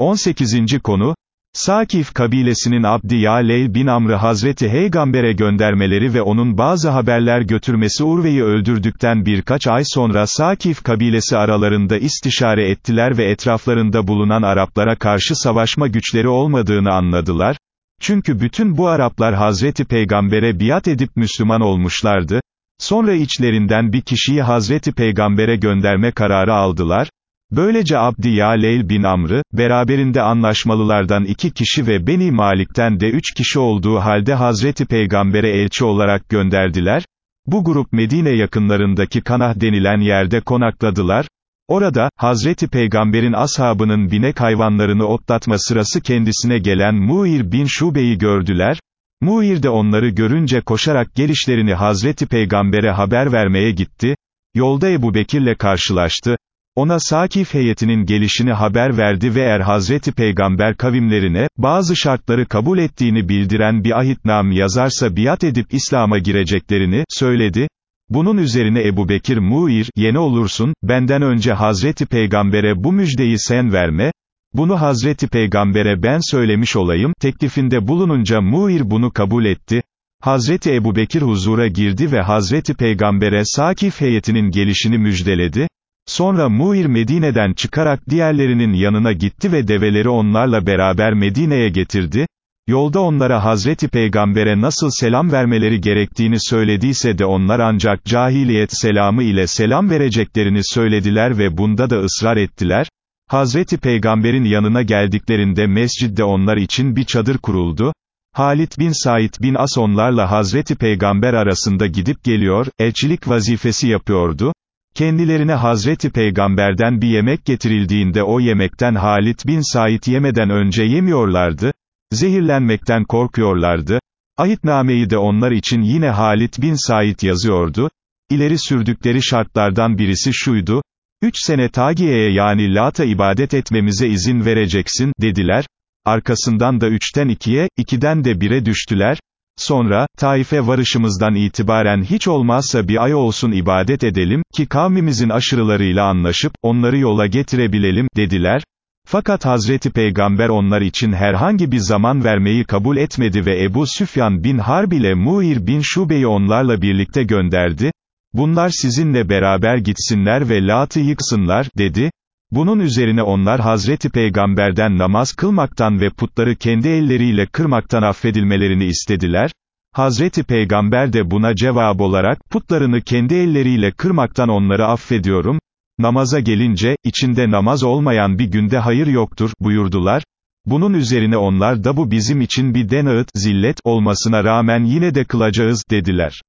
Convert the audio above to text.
18. konu, Sakif kabilesinin Abdi Yaleyl bin Amr'ı Hazreti Heygamber'e göndermeleri ve onun bazı haberler götürmesi Urve'yi öldürdükten birkaç ay sonra Sakif kabilesi aralarında istişare ettiler ve etraflarında bulunan Araplara karşı savaşma güçleri olmadığını anladılar, çünkü bütün bu Araplar Hazreti Peygamber'e biat edip Müslüman olmuşlardı, sonra içlerinden bir kişiyi Hazreti Peygamber'e gönderme kararı aldılar, Böylece Abdi Yaleyl bin Amr'ı, beraberinde anlaşmalılardan iki kişi ve Beni Malik'ten de üç kişi olduğu halde Hazreti Peygamber'e elçi olarak gönderdiler, bu grup Medine yakınlarındaki Kanah denilen yerde konakladılar, orada, Hazreti Peygamber'in ashabının binek hayvanlarını otlatma sırası kendisine gelen Muir bin Şube'yi gördüler, Muir de onları görünce koşarak gelişlerini Hazreti Peygamber'e haber vermeye gitti, yolda Ebu Bekir'le karşılaştı, ona Sakif heyetinin gelişini haber verdi ve er Hazreti Peygamber kavimlerine, bazı şartları kabul ettiğini bildiren bir ahitnam yazarsa biat edip İslam'a gireceklerini, söyledi. Bunun üzerine Ebu Bekir Muir, yeni olursun, benden önce Hazreti Peygamber'e bu müjdeyi sen verme, bunu Hazreti Peygamber'e ben söylemiş olayım, teklifinde bulununca Muir bunu kabul etti. Hazreti Ebu Bekir huzura girdi ve Hazreti Peygamber'e Sakif heyetinin gelişini müjdeledi. Sonra Muir Medine'den çıkarak diğerlerinin yanına gitti ve develeri onlarla beraber Medine'ye getirdi, yolda onlara Hazreti Peygamber'e nasıl selam vermeleri gerektiğini söylediyse de onlar ancak cahiliyet selamı ile selam vereceklerini söylediler ve bunda da ısrar ettiler, Hazreti Peygamber'in yanına geldiklerinde mescidde onlar için bir çadır kuruldu, Halit bin Said bin As onlarla Hazreti Peygamber arasında gidip geliyor, elçilik vazifesi yapıyordu, Kendilerine Hazreti Peygamber'den bir yemek getirildiğinde o yemekten Halit bin Said yemeden önce yemiyorlardı, zehirlenmekten korkuyorlardı, ahitnameyi de onlar için yine Halit bin Said yazıyordu, İleri sürdükleri şartlardan birisi şuydu, üç sene Tagiye'ye yani Lat'a ibadet etmemize izin vereceksin, dediler, arkasından da üçten ikiye, ikiden de bire düştüler, Sonra, Taif'e varışımızdan itibaren hiç olmazsa bir ay olsun ibadet edelim, ki kavmimizin aşırılarıyla anlaşıp, onları yola getirebilelim, dediler. Fakat Hazreti Peygamber onlar için herhangi bir zaman vermeyi kabul etmedi ve Ebu Süfyan bin Harb ile Muir bin Şube'yi onlarla birlikte gönderdi. Bunlar sizinle beraber gitsinler ve Lat'ı yıksınlar, dedi. Bunun üzerine onlar Hazreti Peygamber'den namaz kılmaktan ve putları kendi elleriyle kırmaktan affedilmelerini istediler. Hazreti Peygamber de buna cevap olarak, putlarını kendi elleriyle kırmaktan onları affediyorum. Namaza gelince, içinde namaz olmayan bir günde hayır yoktur, buyurdular. Bunun üzerine onlar da bu bizim için bir denağıt, zillet olmasına rağmen yine de kılacağız, dediler.